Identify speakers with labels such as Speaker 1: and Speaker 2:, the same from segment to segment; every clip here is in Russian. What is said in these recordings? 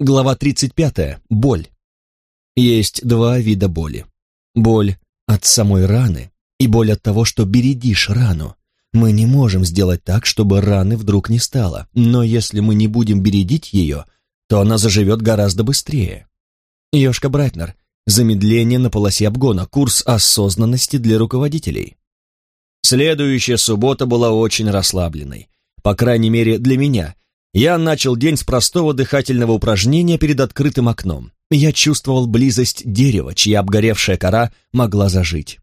Speaker 1: Глава 35. Боль. Есть два вида боли. Боль от самой раны и боль от того, что бередишь рану. Мы не можем сделать так, чтобы раны вдруг не стало, но если мы не будем бередить ее, то она заживет гораздо быстрее. Ёшка Брайтнер. Замедление на полосе обгона. Курс осознанности для руководителей. Следующая суббота была очень расслабленной. По крайней мере, для меня – я начал день с простого дыхательного упражнения перед открытым окном. Я чувствовал близость дерева, чья обгоревшая кора могла зажить.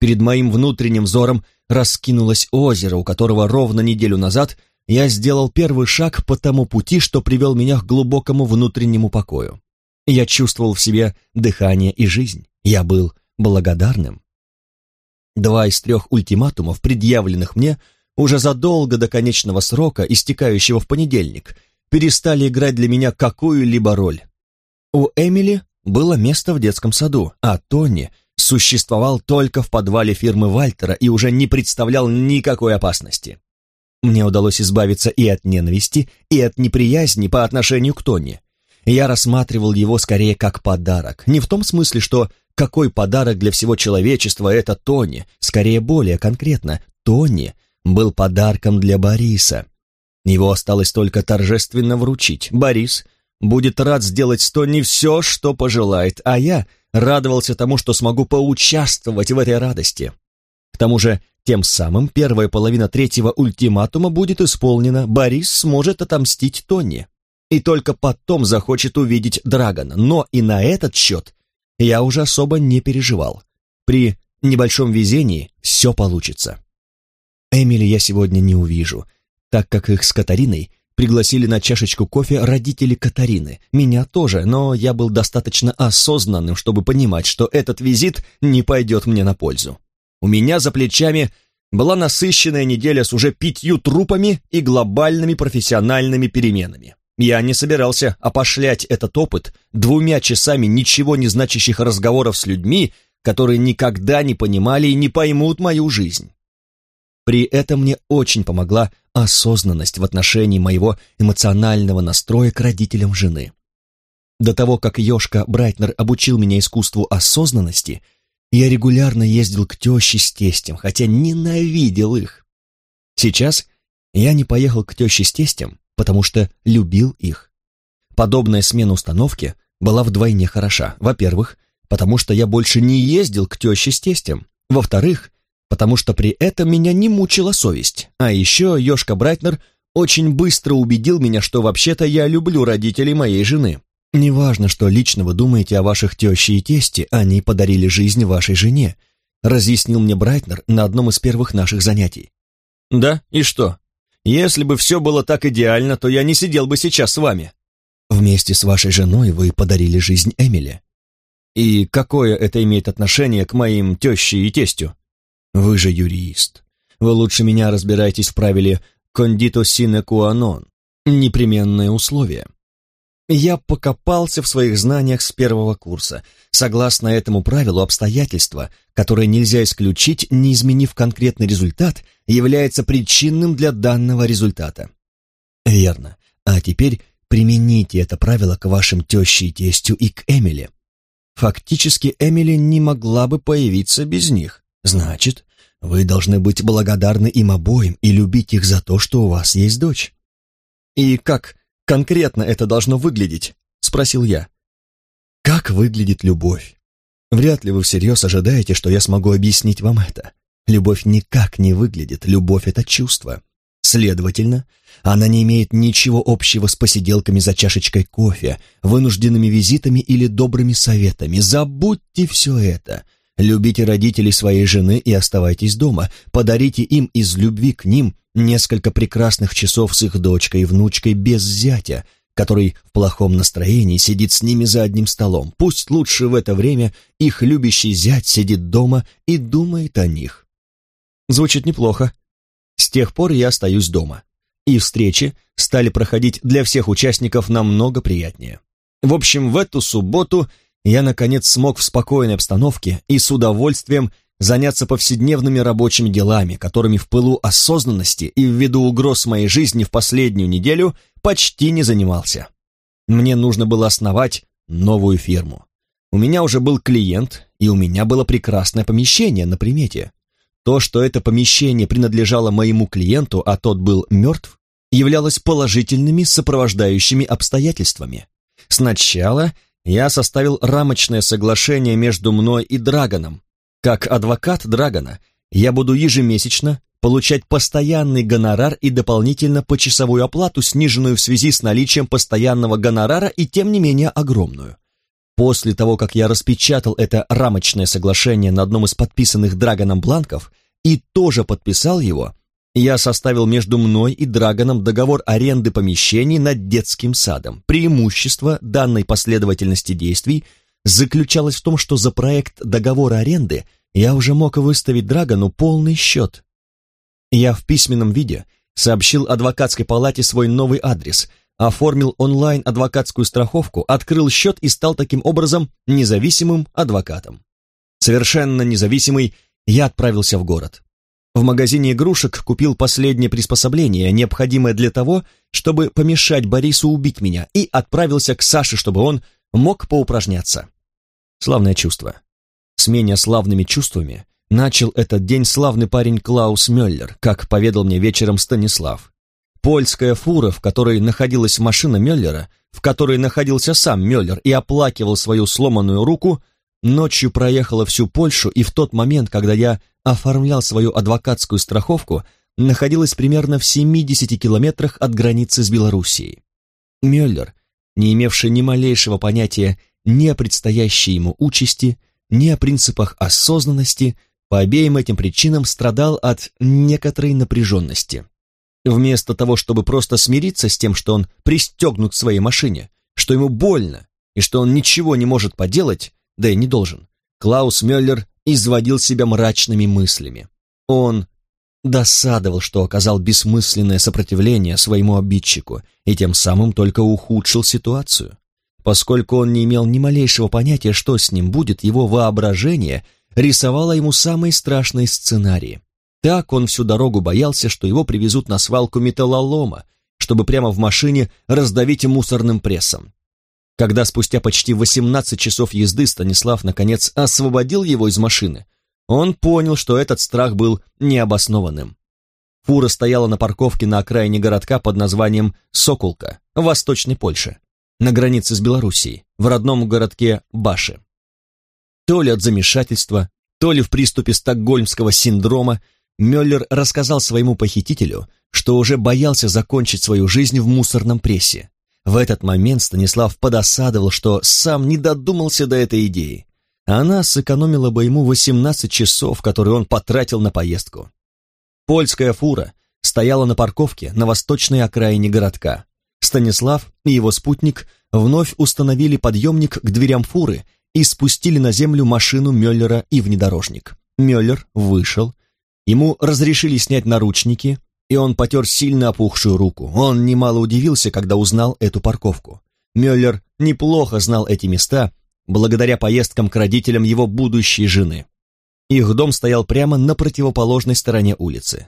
Speaker 1: Перед моим внутренним взором раскинулось озеро, у которого ровно неделю назад я сделал первый шаг по тому пути, что привел меня к глубокому внутреннему покою. Я чувствовал в себе дыхание и жизнь. Я был благодарным. Два из трех ультиматумов, предъявленных мне, уже задолго до конечного срока, истекающего в понедельник, перестали играть для меня какую-либо роль. У Эмили было место в детском саду, а Тони существовал только в подвале фирмы Вальтера и уже не представлял никакой опасности. Мне удалось избавиться и от ненависти, и от неприязни по отношению к Тони. Я рассматривал его скорее как подарок, не в том смысле, что какой подарок для всего человечества это Тони, скорее более конкретно, Тони был подарком для Бориса. Его осталось только торжественно вручить. Борис будет рад сделать с Тони все, что пожелает, а я радовался тому, что смогу поучаствовать в этой радости. К тому же, тем самым первая половина третьего ультиматума будет исполнена, Борис сможет отомстить Тони. И только потом захочет увидеть Драгона, но и на этот счет я уже особо не переживал. При небольшом везении все получится. Эмили я сегодня не увижу, так как их с Катариной пригласили на чашечку кофе родители Катарины, меня тоже, но я был достаточно осознанным, чтобы понимать, что этот визит не пойдет мне на пользу. У меня за плечами была насыщенная неделя с уже пятью трупами и глобальными профессиональными переменами. Я не собирался опошлять этот опыт двумя часами ничего не значащих разговоров с людьми, которые никогда не понимали и не поймут мою жизнь. При этом мне очень помогла осознанность в отношении моего эмоционального настроя к родителям жены. До того, как Ёшка Брайтнер обучил меня искусству осознанности, я регулярно ездил к теще с тестем, хотя ненавидел их. Сейчас я не поехал к теще с тестем, потому что любил их. Подобная смена установки была вдвойне хороша. Во-первых, потому что я больше не ездил к теще с тестем. Во-вторых, потому что при этом меня не мучила совесть. А еще Ёшка Брайтнер очень быстро убедил меня, что вообще-то я люблю родителей моей жены. Неважно, что лично вы думаете о ваших теще и тесте, они подарили жизнь вашей жене, разъяснил мне Брайтнер на одном из первых наших занятий. Да, и что? Если бы все было так идеально, то я не сидел бы сейчас с вами. Вместе с вашей женой вы подарили жизнь Эмили. И какое это имеет отношение к моим теще и тестю? Вы же юрист. Вы лучше меня разбираетесь в правиле «кондито qua non» — непременное условие. Я покопался в своих знаниях с первого курса. Согласно этому правилу, обстоятельства, которые нельзя исключить, не изменив конкретный результат, является причинным для данного результата. Верно. А теперь примените это правило к вашим теще и тестю и к Эмили. Фактически Эмили не могла бы появиться без них. Значит, вы должны быть благодарны им обоим и любить их за то, что у вас есть дочь. И как конкретно это должно выглядеть? Спросил я. Как выглядит любовь? Вряд ли вы всерьез ожидаете, что я смогу объяснить вам это. Любовь никак не выглядит, любовь — это чувство. Следовательно, она не имеет ничего общего с посиделками за чашечкой кофе, вынужденными визитами или добрыми советами. Забудьте все это. Любите родителей своей жены и оставайтесь дома. Подарите им из любви к ним несколько прекрасных часов с их дочкой и внучкой без зятя, который в плохом настроении сидит с ними за одним столом. Пусть лучше в это время их любящий зять сидит дома и думает о них. Звучит неплохо. С тех пор я остаюсь дома. И встречи стали проходить для всех участников намного приятнее. В общем, в эту субботу я, наконец, смог в спокойной обстановке и с удовольствием заняться повседневными рабочими делами, которыми в пылу осознанности и ввиду угроз моей жизни в последнюю неделю почти не занимался. Мне нужно было основать новую фирму. У меня уже был клиент, и у меня было прекрасное помещение на примете. То, что это помещение принадлежало моему клиенту, а тот был мертв, являлось положительными сопровождающими обстоятельствами. Сначала я составил рамочное соглашение между мной и Драгоном. Как адвокат Драгона я буду ежемесячно получать постоянный гонорар и дополнительно почасовую оплату, сниженную в связи с наличием постоянного гонорара и тем не менее огромную. После того, как я распечатал это рамочное соглашение на одном из подписанных Драгоном бланков и тоже подписал его, я составил между мной и Драгоном договор аренды помещений над детским садом. Преимущество данной последовательности действий заключалось в том, что за проект договора аренды я уже мог выставить Драгону полный счет. Я в письменном виде сообщил адвокатской палате свой новый адрес, оформил онлайн адвокатскую страховку, открыл счет и стал таким образом независимым адвокатом. Совершенно независимый, я отправился в город. В магазине игрушек купил последнее приспособление, необходимое для того, чтобы помешать Борису убить меня, и отправился к Саше, чтобы он мог поупражняться. Славное чувство. С славными чувствами начал этот день славный парень Клаус Мюллер, как поведал мне вечером Станислав. Польская фура, в которой находилась машина Мюллера, в которой находился сам Мюллер и оплакивал свою сломанную руку, ночью проехала всю Польшу, и в тот момент, когда я оформлял свою адвокатскую страховку, находилась примерно в 70 километрах от границы с Белоруссией. Мюллер, не имевший ни малейшего понятия ни о предстоящей ему участи, ни о принципах осознанности, по обеим этим причинам страдал от некоторой напряженности. Вместо того, чтобы просто смириться с тем, что он пристегнут к своей машине, что ему больно и что он ничего не может поделать, да и не должен, Клаус Мюллер изводил себя мрачными мыслями. Он досадовал, что оказал бессмысленное сопротивление своему обидчику и тем самым только ухудшил ситуацию. Поскольку он не имел ни малейшего понятия, что с ним будет, его воображение рисовало ему самые страшные сценарии. Так он всю дорогу боялся, что его привезут на свалку металлолома, чтобы прямо в машине раздавить мусорным прессом. Когда спустя почти 18 часов езды Станислав наконец освободил его из машины, он понял, что этот страх был необоснованным. Фура стояла на парковке на окраине городка под названием Сокулка Восточной Польше, на границе с Белоруссией, в родном городке Баши. То ли от замешательства, то ли в приступе стокгольмского синдрома Мюллер рассказал своему похитителю, что уже боялся закончить свою жизнь в мусорном прессе, в этот момент Станислав подосадовал, что сам не додумался до этой идеи. Она сэкономила бы ему 18 часов, которые он потратил на поездку. Польская фура стояла на парковке на восточной окраине городка. Станислав и его спутник вновь установили подъемник к дверям фуры и спустили на землю машину Мюллера и внедорожник. Мюллер вышел, ему разрешили снять наручники, и он потер сильно опухшую руку. Он немало удивился, когда узнал эту парковку. Мюллер неплохо знал эти места, благодаря поездкам к родителям его будущей жены. Их дом стоял прямо на противоположной стороне улицы.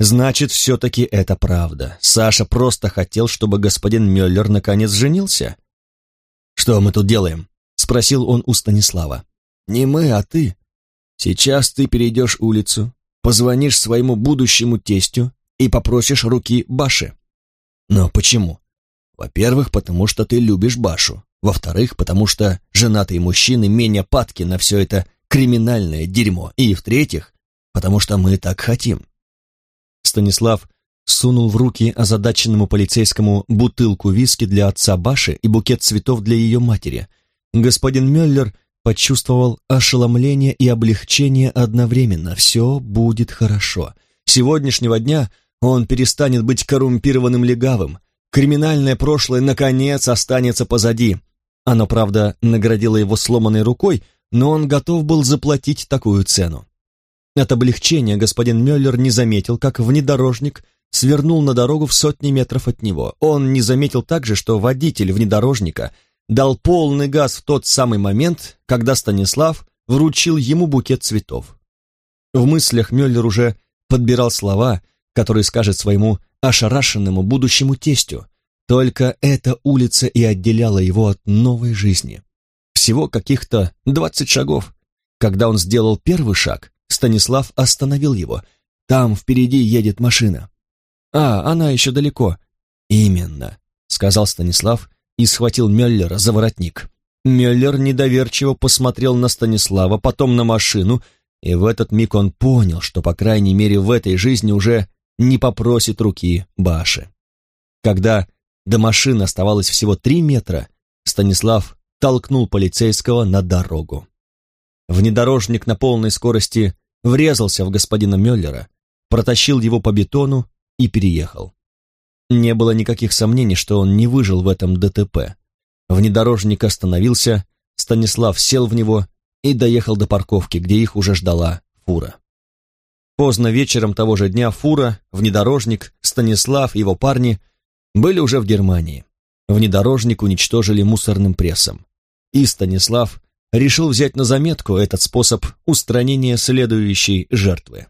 Speaker 1: Значит, все-таки это правда. Саша просто хотел, чтобы господин Мюллер наконец женился. «Что мы тут делаем?» — спросил он у Станислава. «Не мы, а ты. Сейчас ты перейдешь улицу, позвонишь своему будущему тестю и попросишь руки Баши. Но почему? Во-первых, потому что ты любишь Башу. Во-вторых, потому что женатые мужчины менее падки на все это криминальное дерьмо. И в-третьих, потому что мы так хотим. Станислав сунул в руки озадаченному полицейскому бутылку виски для отца Баши и букет цветов для ее матери. Господин Мюллер почувствовал ошеломление и облегчение одновременно. Все будет хорошо. Сегодняшнего дня он перестанет быть коррумпированным легавым. Криминальное прошлое, наконец, останется позади. Оно, правда, наградило его сломанной рукой, но он готов был заплатить такую цену. От облегчения господин Мюллер не заметил, как внедорожник свернул на дорогу в сотни метров от него. Он не заметил также, что водитель внедорожника дал полный газ в тот самый момент, когда Станислав вручил ему букет цветов. В мыслях Мюллер уже подбирал слова, который скажет своему ошарашенному будущему тестю. Только эта улица и отделяла его от новой жизни. Всего каких-то двадцать шагов. Когда он сделал первый шаг, Станислав остановил его. «Там впереди едет машина». «А, она еще далеко». «Именно», — сказал Станислав и схватил Мюллера за воротник. Мюллер недоверчиво посмотрел на Станислава, потом на машину, и в этот миг он понял, что, по крайней мере, в этой жизни уже не попросит руки Баши. Когда до машины оставалось всего три метра, Станислав толкнул полицейского на дорогу. Внедорожник на полной скорости врезался в господина Мюллера, протащил его по бетону и переехал. Не было никаких сомнений, что он не выжил в этом ДТП. Внедорожник остановился, Станислав сел в него и доехал до парковки, где их уже ждала фура. Поздно вечером того же дня фура, внедорожник, Станислав и его парни были уже в Германии. Внедорожник уничтожили мусорным прессом. И Станислав решил взять на заметку этот способ устранения следующей жертвы.